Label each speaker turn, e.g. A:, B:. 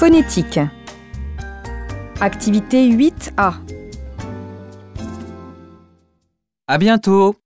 A: phonétique. Activité 8A.
B: À bientôt